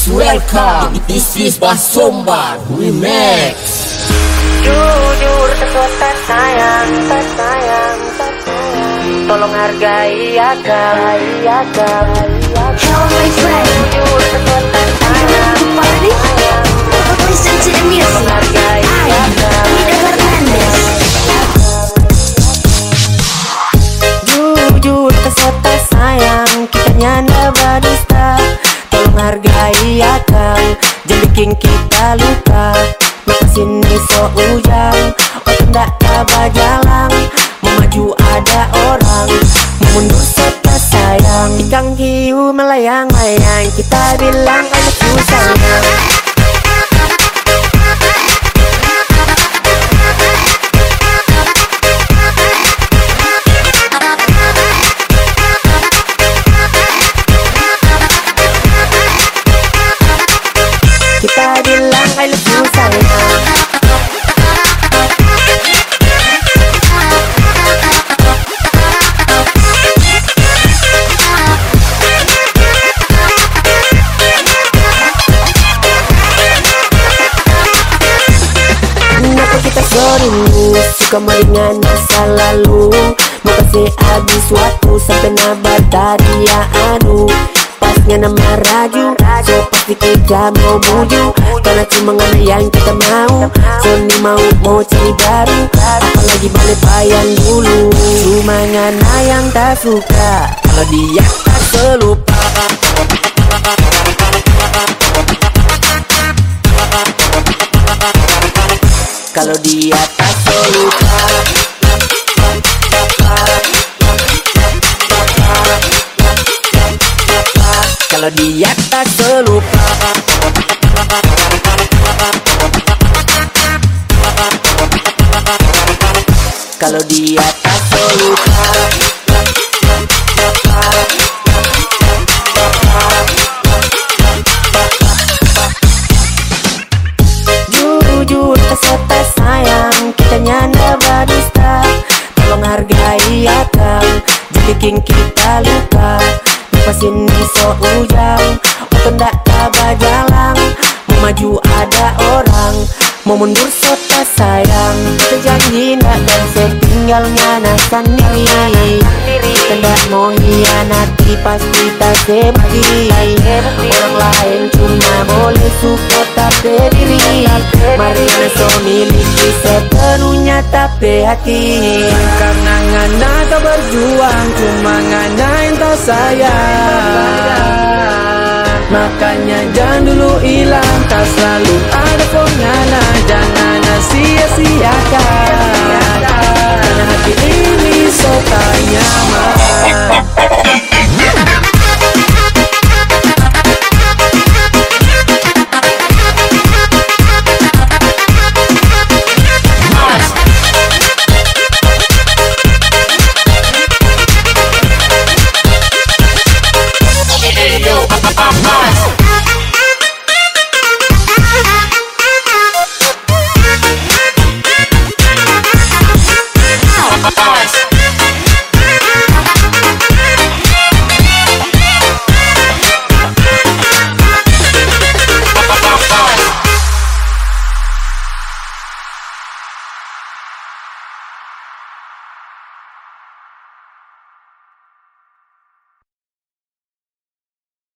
Please welcome This is Basomba Remix. Jujur sesuatu sayang Tersayang Tolong hargai Hello my friend, Jujur sesuatu hargai akal. Jangan bikin kita luka Lepas ini so ujang Otak ndak kabar jalan Mau maju ada orang Mau mundur serta sayang. Ikan hiu melayang-layang Kita bilang Serindu Suka meringan masa lalu. Mau kasih habis waktu Sampai nabar tadi ya anu. Pasnya nama raju So pasti kita mau buju Karena cuma ngana yang kita mau. So ni mau mau cari baru. Apalagi balik bayang dulu. Cuma ngana yang tak suka. Kalau dia tak selupa Kalau dia tak selupa Kalau dia tak selupa Kalau dia tak selupa Jujur bikin kita luka Lepas ini so ujang Otak ndak kabar jalan Mau maju ada orang. Mau mundur so tak sayang Kita janji ndak dan setinggal ngana sendiri. Kita ndak mau hianati pasti tak sebagi Orang lain cuma boleh support tak berdiri Mari ngana so miliki sepenuhnya tapi hati Karena ngana kau berjuang Cuma ngana yang tahu sayang. Makanya jangan dulu hilang Tak selalu ada for ngana Jangan sia-siakan Mars.